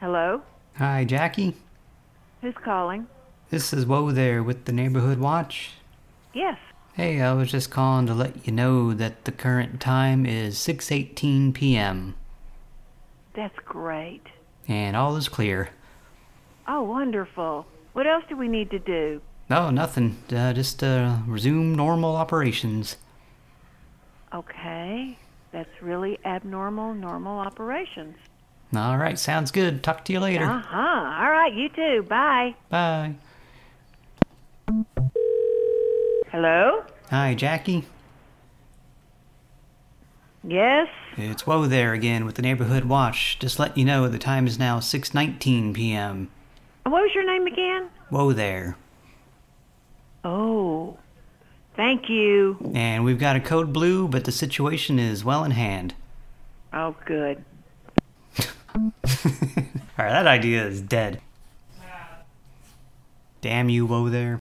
Hello? Hi, Jackie. Who's calling? This is Woe there with the Neighborhood Watch. Yes. Hey, I was just calling to let you know that the current time is 6.18 p.m. That's great. and all is clear. Oh, wonderful. What else do we need to do? Oh, nothing. Uh, just uh, resume normal operations. Okay. That's really abnormal, normal operations. All right, sounds good. Talk to you later. Uh huh. All right, you too. Bye. Bye. Hello? Hi, Jackie. Yes? It's Woe there again with the Neighborhood Watch. Just let you know the time is now 6.19 p.m. What was your name again? Woe there. Oh. Thank you. And we've got a code blue, but the situation is well in hand. Oh, good. Alright, that idea is dead. Damn you, Woe there.